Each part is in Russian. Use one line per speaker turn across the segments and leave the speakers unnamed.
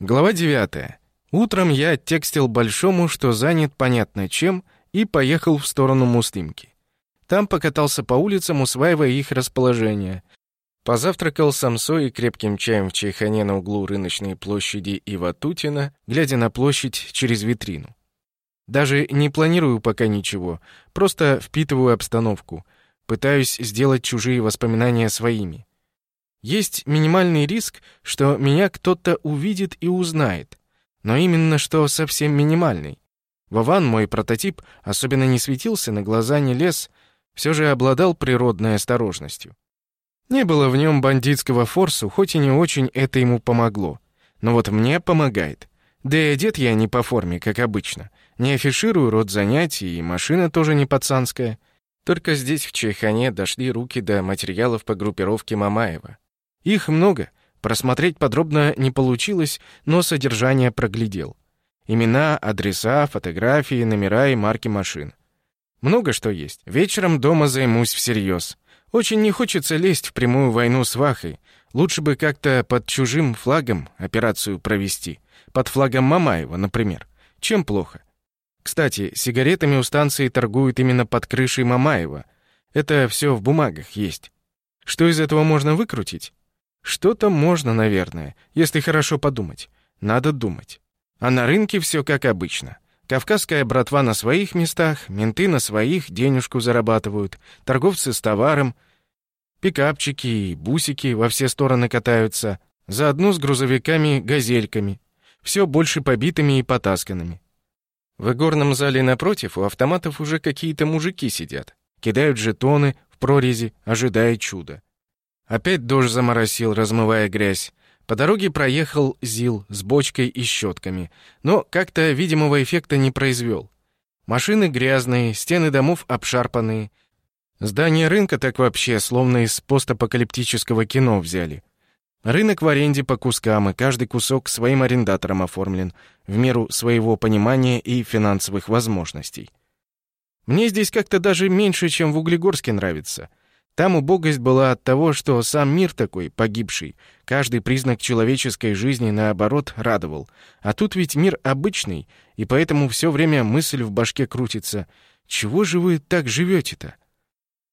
Глава 9. Утром я текстил Большому, что занят понятно чем, и поехал в сторону Муслимки. Там покатался по улицам, усваивая их расположение. Позавтракал самсой и крепким чаем в чайхане на углу рыночной площади и Ватутина, глядя на площадь через витрину. Даже не планирую пока ничего, просто впитываю обстановку, пытаюсь сделать чужие воспоминания своими. Есть минимальный риск, что меня кто-то увидит и узнает, но именно что совсем минимальный. Вован, мой прототип, особенно не светился, на глаза не лез, все же обладал природной осторожностью. Не было в нем бандитского форсу, хоть и не очень это ему помогло. Но вот мне помогает. Да и одет я не по форме, как обычно. Не афиширую род занятий, и машина тоже не пацанская. Только здесь, в Чайхане, дошли руки до материалов по группировке Мамаева. Их много. Просмотреть подробно не получилось, но содержание проглядел. Имена, адреса, фотографии, номера и марки машин. Много что есть. Вечером дома займусь всерьез. Очень не хочется лезть в прямую войну с Вахой. Лучше бы как-то под чужим флагом операцию провести. Под флагом Мамаева, например. Чем плохо? Кстати, сигаретами у станции торгуют именно под крышей Мамаева. Это все в бумагах есть. Что из этого можно выкрутить? Что-то можно, наверное, если хорошо подумать. Надо думать. А на рынке все как обычно. Кавказская братва на своих местах, менты на своих денежку зарабатывают, торговцы с товаром, пикапчики и бусики во все стороны катаются, заодно с грузовиками-газельками, все больше побитыми и потасканными. В игорном зале напротив у автоматов уже какие-то мужики сидят, кидают жетоны в прорези, ожидая чуда. Опять дождь заморосил, размывая грязь. По дороге проехал ЗИЛ с бочкой и щетками, но как-то видимого эффекта не произвел. Машины грязные, стены домов обшарпанные. Здание рынка так вообще словно из постапокалиптического кино взяли. Рынок в аренде по кускам, и каждый кусок своим арендатором оформлен, в меру своего понимания и финансовых возможностей. Мне здесь как-то даже меньше, чем в Углегорске нравится. Там убогость была от того, что сам мир такой, погибший, каждый признак человеческой жизни, наоборот, радовал. А тут ведь мир обычный, и поэтому все время мысль в башке крутится. Чего же вы так живете-то?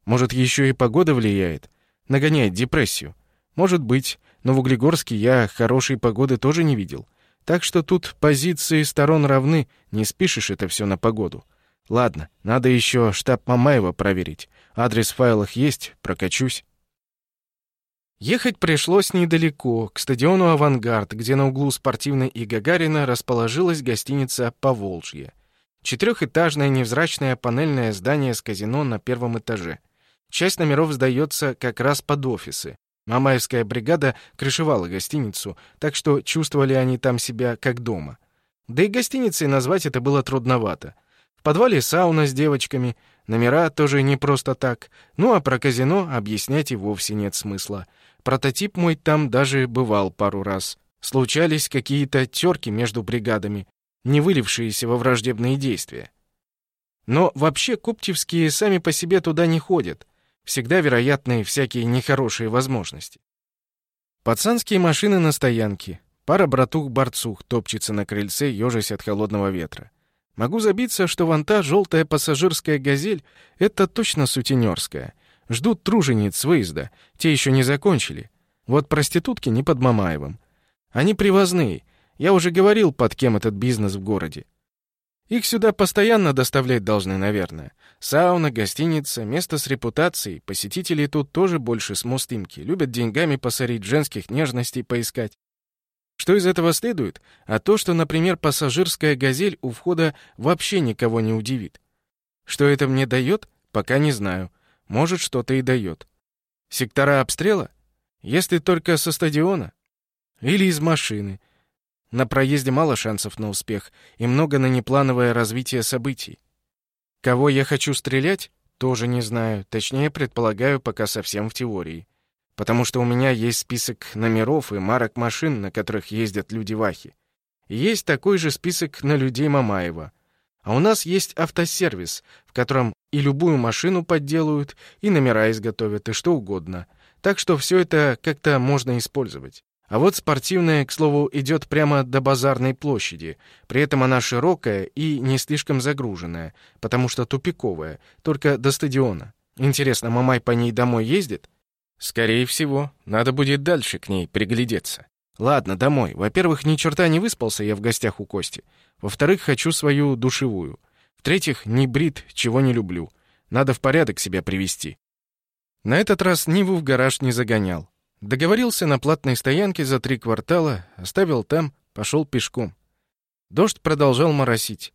Может, еще и погода влияет? Нагоняет депрессию? Может быть, но в Углегорске я хорошей погоды тоже не видел. Так что тут позиции сторон равны, не спишешь это все на погоду. Ладно, надо еще штаб Мамаева проверить. Адрес в файлах есть, прокачусь. Ехать пришлось недалеко, к стадиону «Авангард», где на углу Спортивной и Гагарина расположилась гостиница «Поволжье». Четырехэтажное невзрачное панельное здание с казино на первом этаже. Часть номеров сдается как раз под офисы. Мамаевская бригада крышевала гостиницу, так что чувствовали они там себя как дома. Да и гостиницей назвать это было трудновато подвале сауна с девочками, номера тоже не просто так. Ну а про казино объяснять и вовсе нет смысла. Прототип мой там даже бывал пару раз. Случались какие-то терки между бригадами, не вылившиеся во враждебные действия. Но вообще коптевские сами по себе туда не ходят. Всегда вероятны всякие нехорошие возможности. Пацанские машины на стоянке. Пара братух-борцух топчется на крыльце, ежась от холодного ветра. Могу забиться, что вон та желтая пассажирская «Газель» — это точно сутенерская. Ждут тружениц выезда, те еще не закончили. Вот проститутки не под Мамаевым. Они привозные. Я уже говорил, под кем этот бизнес в городе. Их сюда постоянно доставлять должны, наверное. Сауна, гостиница, место с репутацией. Посетителей тут тоже больше с мостымки. Любят деньгами посорить, женских нежностей поискать. Что из этого следует? А то, что, например, пассажирская «Газель» у входа вообще никого не удивит. Что это мне дает, пока не знаю. Может, что-то и дает. Сектора обстрела? Если только со стадиона. Или из машины. На проезде мало шансов на успех и много на неплановое развитие событий. Кого я хочу стрелять? Тоже не знаю. Точнее, предполагаю, пока совсем в теории потому что у меня есть список номеров и марок машин, на которых ездят люди Вахи. есть такой же список на людей Мамаева. А у нас есть автосервис, в котором и любую машину подделают, и номера изготовят, и что угодно. Так что все это как-то можно использовать. А вот спортивная, к слову, идет прямо до базарной площади. При этом она широкая и не слишком загруженная, потому что тупиковая, только до стадиона. Интересно, Мамай по ней домой ездит? Скорее всего, надо будет дальше к ней приглядеться. Ладно, домой. Во-первых, ни черта не выспался я в гостях у Кости. Во-вторых, хочу свою душевую. В-третьих, не брит, чего не люблю. Надо в порядок себя привести. На этот раз Ниву в гараж не загонял. Договорился на платной стоянке за три квартала, оставил там, пошел пешком. Дождь продолжал моросить,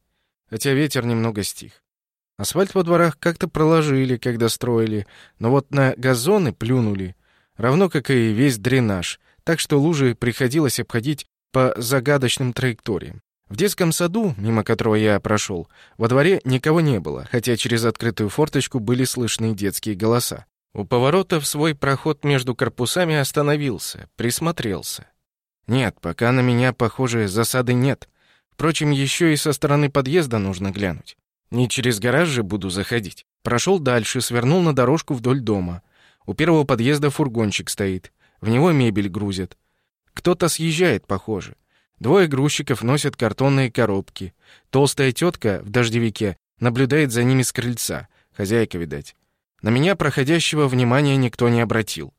хотя ветер немного стих. Асфальт во дворах как-то проложили, когда строили, но вот на газоны плюнули, равно как и весь дренаж, так что лужи приходилось обходить по загадочным траекториям. В детском саду, мимо которого я прошел, во дворе никого не было, хотя через открытую форточку были слышны детские голоса. У поворота в свой проход между корпусами остановился, присмотрелся. Нет, пока на меня, похоже, засады нет. Впрочем, еще и со стороны подъезда нужно глянуть. Не через гараж же буду заходить. Прошел дальше, свернул на дорожку вдоль дома. У первого подъезда фургончик стоит. В него мебель грузят. Кто-то съезжает, похоже. Двое грузчиков носят картонные коробки. Толстая тетка в дождевике наблюдает за ними с крыльца. Хозяйка, видать. На меня проходящего внимания никто не обратил.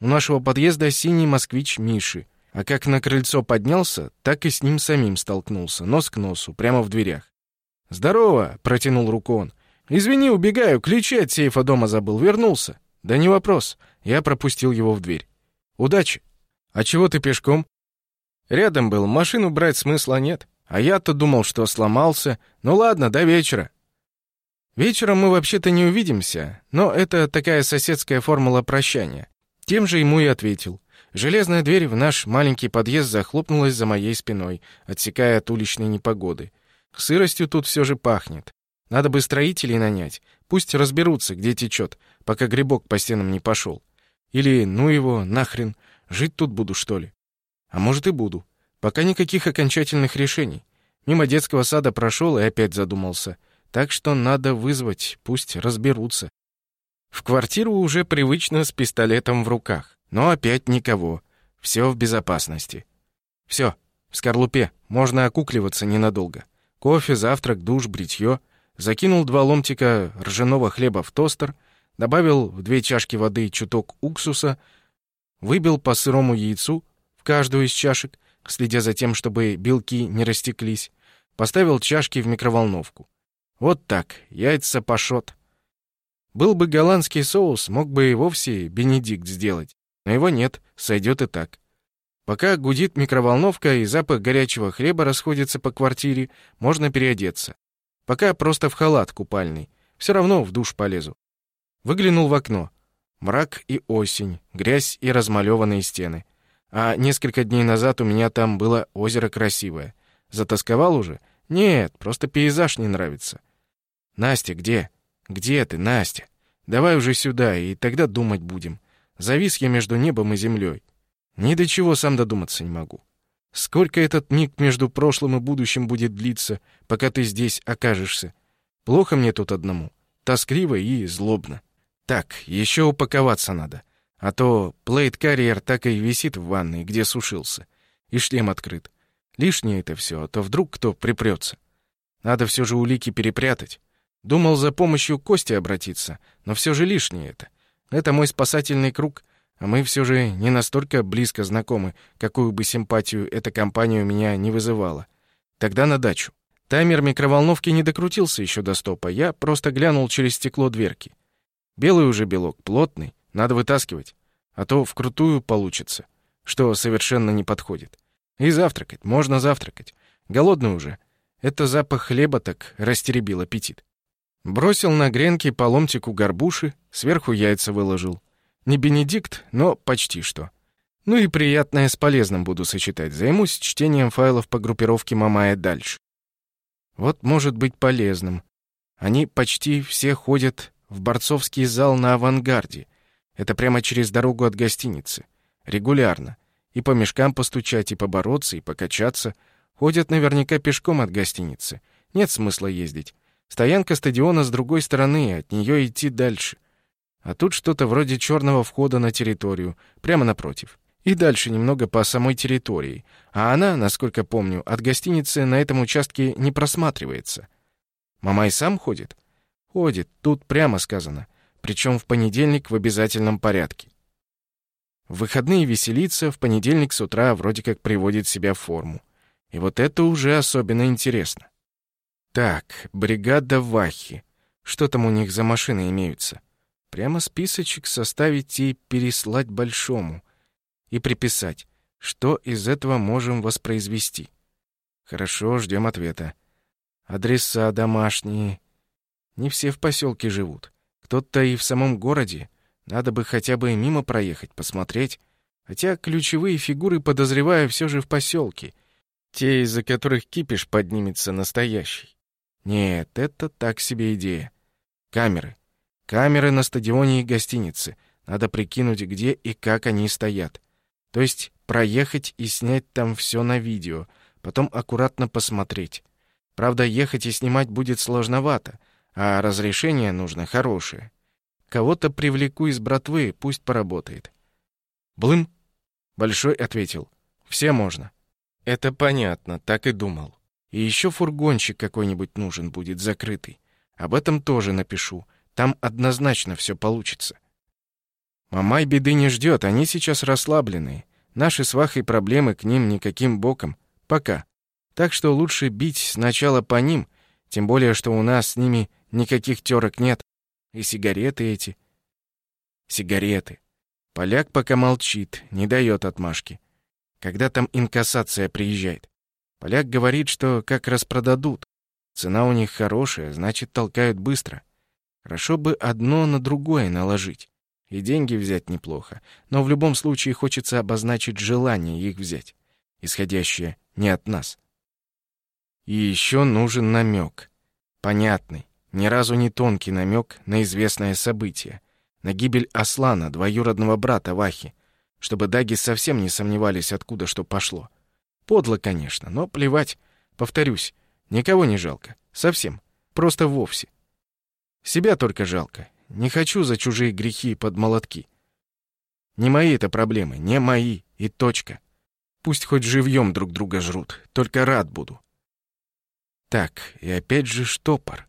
У нашего подъезда синий москвич Миши. А как на крыльцо поднялся, так и с ним самим столкнулся, нос к носу, прямо в дверях. «Здорово!» — протянул руку он. «Извини, убегаю, ключи от сейфа дома забыл, вернулся». «Да не вопрос». Я пропустил его в дверь. «Удачи!» «А чего ты пешком?» «Рядом был, машину брать смысла нет. А я-то думал, что сломался. Ну ладно, до вечера». Вечером мы вообще-то не увидимся, но это такая соседская формула прощания. Тем же ему и ответил. Железная дверь в наш маленький подъезд захлопнулась за моей спиной, отсекая от уличной непогоды. Сыростью тут все же пахнет. Надо бы строителей нанять. Пусть разберутся, где течет, пока грибок по стенам не пошел. Или, ну его, нахрен, жить тут буду, что ли? А может и буду. Пока никаких окончательных решений. Мимо детского сада прошел и опять задумался — так что надо вызвать, пусть разберутся. В квартиру уже привычно с пистолетом в руках. Но опять никого. Все в безопасности. Все, в скорлупе. Можно окукливаться ненадолго. Кофе, завтрак, душ, бритье. Закинул два ломтика ржаного хлеба в тостер, добавил в две чашки воды чуток уксуса, выбил по сырому яйцу в каждую из чашек, следя за тем, чтобы белки не растеклись, поставил чашки в микроволновку. Вот так, яйца пашот. Был бы голландский соус, мог бы и вовсе бенедикт сделать. Но его нет, сойдет и так. Пока гудит микроволновка и запах горячего хлеба расходится по квартире, можно переодеться. Пока просто в халат купальный. Все равно в душ полезу. Выглянул в окно. Мрак и осень, грязь и размалеванные стены. А несколько дней назад у меня там было озеро красивое. Затасковал уже — нет, просто пейзаж не нравится. Настя, где? Где ты, Настя? Давай уже сюда, и тогда думать будем. Завис я между небом и землей. Ни до чего сам додуматься не могу. Сколько этот миг между прошлым и будущим будет длиться, пока ты здесь окажешься? Плохо мне тут одному. Тоскливо и злобно. Так, еще упаковаться надо. А то плейт-карьер так и висит в ванной, где сушился. И шлем открыт. Лишнее это все, а то вдруг кто припрется. Надо все же улики перепрятать. Думал за помощью Кости обратиться, но все же лишнее это. Это мой спасательный круг, а мы все же не настолько близко знакомы, какую бы симпатию эта компания у меня не вызывала. Тогда на дачу. Таймер микроволновки не докрутился еще до стопа, я просто глянул через стекло дверки. Белый уже белок, плотный, надо вытаскивать, а то вкрутую получится, что совершенно не подходит. И завтракать, можно завтракать. Голодный уже. Это запах хлеба так растеребил аппетит. Бросил на гренки по ломтику горбуши, сверху яйца выложил. Не Бенедикт, но почти что. Ну и приятное с полезным буду сочетать. Займусь чтением файлов по группировке Мамая дальше. Вот может быть полезным. Они почти все ходят в борцовский зал на авангарде. Это прямо через дорогу от гостиницы. Регулярно. И по мешкам постучать, и побороться, и покачаться. Ходят наверняка пешком от гостиницы. Нет смысла ездить. Стоянка стадиона с другой стороны, от нее идти дальше. А тут что-то вроде черного входа на территорию, прямо напротив. И дальше немного по самой территории. А она, насколько помню, от гостиницы на этом участке не просматривается. Мамай сам ходит? Ходит, тут прямо сказано. Причем в понедельник в обязательном порядке. В выходные веселится, в понедельник с утра вроде как приводит себя в форму. И вот это уже особенно интересно. Так, бригада Вахи. Что там у них за машины имеются? Прямо списочек составить и переслать Большому. И приписать, что из этого можем воспроизвести. Хорошо, ждем ответа. Адреса домашние. Не все в поселке живут. Кто-то и в самом городе. Надо бы хотя бы мимо проехать, посмотреть. Хотя ключевые фигуры, подозреваю, все же в поселке. Те, из-за которых кипиш поднимется настоящий. Нет, это так себе идея. Камеры. Камеры на стадионе и гостинице. Надо прикинуть, где и как они стоят. То есть проехать и снять там все на видео, потом аккуратно посмотреть. Правда, ехать и снимать будет сложновато, а разрешение нужно хорошее. Кого-то привлеку из братвы, пусть поработает. Блым? Большой ответил. Все можно. Это понятно, так и думал. И еще фургончик какой-нибудь нужен будет, закрытый. Об этом тоже напишу. Там однозначно все получится. Мамай беды не ждет, они сейчас расслабленные. Наши свахи проблемы к ним никаким боком. Пока. Так что лучше бить сначала по ним, тем более, что у нас с ними никаких терок нет. И сигареты эти. Сигареты. Поляк пока молчит, не дает отмашки. Когда там инкассация приезжает? Поляк говорит, что как распродадут. Цена у них хорошая, значит, толкают быстро. Хорошо бы одно на другое наложить. И деньги взять неплохо. Но в любом случае хочется обозначить желание их взять, исходящее не от нас. И еще нужен намек. Понятный, ни разу не тонкий намек на известное событие, на гибель Аслана, двоюродного брата Вахи, чтобы даги совсем не сомневались, откуда что пошло. Подло, конечно, но плевать. Повторюсь, никого не жалко. Совсем. Просто вовсе. Себя только жалко. Не хочу за чужие грехи под молотки. Не мои это проблемы, не мои, и точка. Пусть хоть живьем друг друга жрут, только рад буду. Так, и опять же штопор.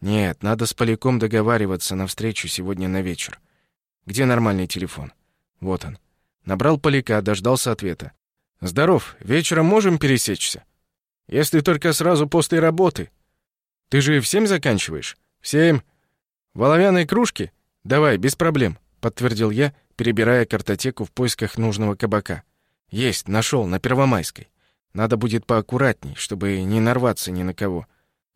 Нет, надо с Поляком договариваться на встречу сегодня на вечер. Где нормальный телефон? Вот он. Набрал Поляка, дождался ответа. Здоров, вечером можем пересечься? Если только сразу после работы. Ты же в семь заканчиваешь? В семь. В оловянной кружке? Давай, без проблем, подтвердил я, перебирая картотеку в поисках нужного кабака. Есть, нашел на Первомайской. Надо будет поаккуратней, чтобы не нарваться ни на кого,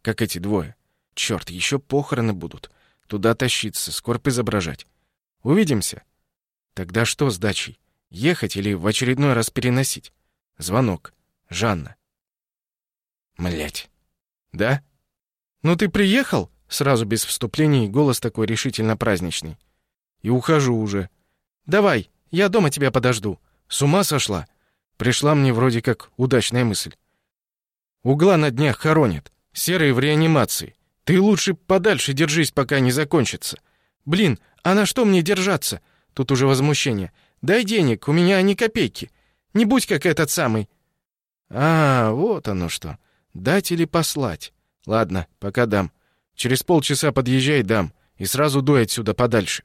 как эти двое. Черт, еще похороны будут. Туда тащиться, скорбь изображать. Увидимся. Тогда что с дачей? Ехать или в очередной раз переносить? Звонок. Жанна. Млять. Да? Ну ты приехал? Сразу без вступлений голос такой решительно праздничный. И ухожу уже. Давай, я дома тебя подожду. С ума сошла? Пришла мне вроде как удачная мысль. Угла на днях хоронят. Серые в реанимации. Ты лучше подальше держись, пока не закончится. Блин, а на что мне держаться? Тут уже возмущение. Дай денег, у меня ни копейки. Не будь как этот самый. А, вот оно что. Дать или послать? Ладно, пока дам. Через полчаса подъезжай, дам. И сразу дуй отсюда подальше.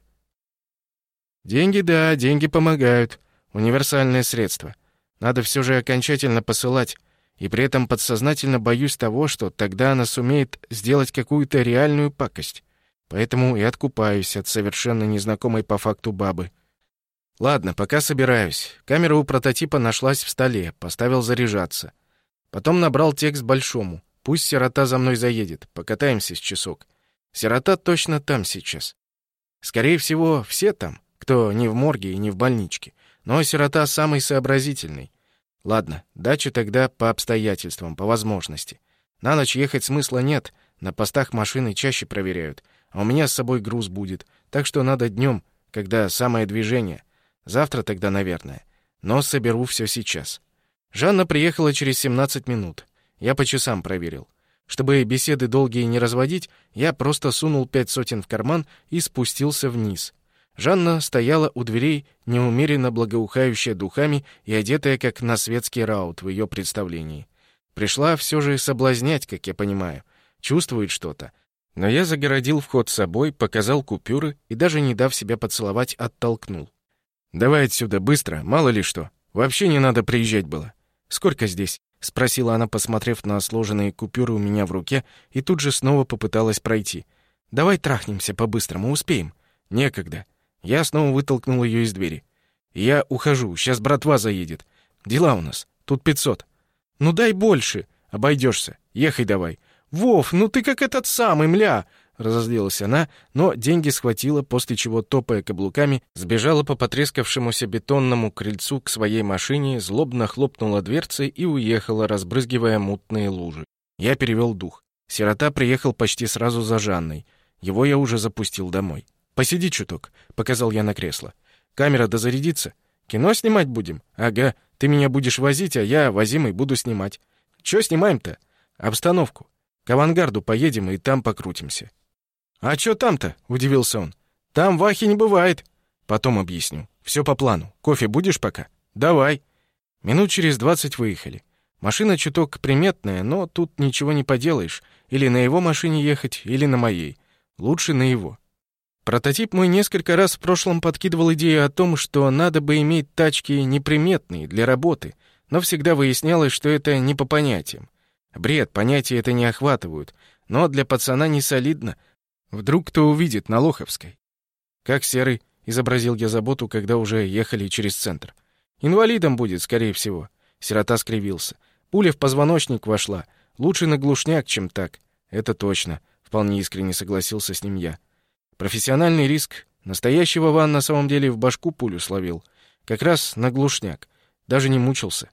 Деньги, да, деньги помогают. Универсальное средство. Надо все же окончательно посылать, и при этом подсознательно боюсь того, что тогда она сумеет сделать какую-то реальную пакость. Поэтому и откупаюсь от совершенно незнакомой по факту бабы. Ладно, пока собираюсь. Камера у прототипа нашлась в столе, поставил заряжаться. Потом набрал текст большому. Пусть сирота за мной заедет, покатаемся с часок. Сирота точно там сейчас. Скорее всего, все там, кто не в морге и не в больничке. Но сирота самый сообразительный. Ладно, дачу тогда по обстоятельствам, по возможности. На ночь ехать смысла нет, на постах машины чаще проверяют, а у меня с собой груз будет, так что надо днем, когда самое движение. Завтра тогда, наверное. Но соберу все сейчас. Жанна приехала через 17 минут. Я по часам проверил. Чтобы беседы долгие не разводить, я просто сунул пять сотен в карман и спустился вниз. Жанна стояла у дверей, неумеренно благоухающая духами и одетая как на светский раут в ее представлении. Пришла все же соблазнять, как я понимаю. Чувствует что-то. Но я загородил вход с собой, показал купюры и даже не дав себя поцеловать, оттолкнул. «Давай отсюда, быстро, мало ли что. Вообще не надо приезжать было. Сколько здесь?» — спросила она, посмотрев на сложенные купюры у меня в руке, и тут же снова попыталась пройти. «Давай трахнемся по-быстрому, успеем». «Некогда». Я снова вытолкнул ее из двери. «Я ухожу, сейчас братва заедет. Дела у нас. Тут пятьсот». «Ну дай больше!» «Обойдешься. Ехай давай». «Вов, ну ты как этот самый, мля!» Разозлилась она, но деньги схватила, после чего, топая каблуками, сбежала по потрескавшемуся бетонному крыльцу к своей машине, злобно хлопнула дверцей и уехала, разбрызгивая мутные лужи. Я перевел дух. Сирота приехал почти сразу за Жанной. Его я уже запустил домой. «Посиди чуток», — показал я на кресло. «Камера дозарядится. Кино снимать будем? Ага. Ты меня будешь возить, а я, возимый, буду снимать. Чё снимаем-то? Обстановку. К авангарду поедем и там покрутимся». «А чё там-то?» — удивился он. «Там вахи не бывает». «Потом объясню. Все по плану. Кофе будешь пока?» «Давай». Минут через двадцать выехали. Машина чуток приметная, но тут ничего не поделаешь. Или на его машине ехать, или на моей. Лучше на его. Прототип мой несколько раз в прошлом подкидывал идею о том, что надо бы иметь тачки неприметные для работы, но всегда выяснялось, что это не по понятиям. Бред, понятия это не охватывают, но для пацана не солидно. Вдруг кто увидит на Лоховской. Как серый, изобразил я заботу, когда уже ехали через центр. Инвалидом будет, скорее всего. Сирота скривился. Пуля в позвоночник вошла. Лучше на глушняк, чем так. Это точно, вполне искренне согласился с ним я. Профессиональный риск. Настоящего Ван на самом деле в башку пулю словил. Как раз на глушняк. Даже не мучился.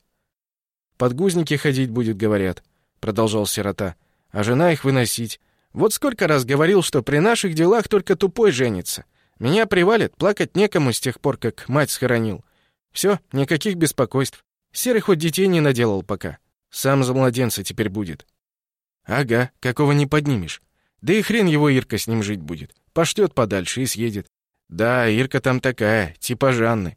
Подгузники ходить будет, говорят, продолжал сирота. А жена их выносить. Вот сколько раз говорил, что при наших делах только тупой женится. Меня привалит, плакать некому с тех пор, как мать схоронил. Все, никаких беспокойств. Серый хоть детей не наделал пока. Сам за младенца теперь будет. Ага, какого не поднимешь. Да и хрен его Ирка с ним жить будет. Пошлет подальше и съедет. Да, Ирка там такая, типа Жанны.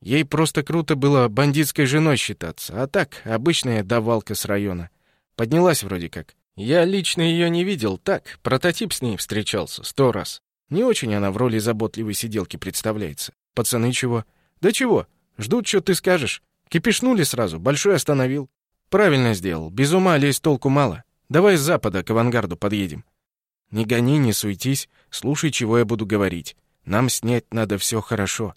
Ей просто круто было бандитской женой считаться, а так, обычная давалка с района. Поднялась вроде как. Я лично ее не видел, так, прототип с ней встречался сто раз. Не очень она в роли заботливой сиделки представляется. Пацаны чего? Да чего? Ждут, что ты скажешь. Кипишнули сразу, большой остановил. Правильно сделал, без ума лезть толку мало. Давай с запада к авангарду подъедем. Не гони, не суетись, слушай, чего я буду говорить. Нам снять надо все хорошо.